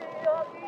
Happy, happy.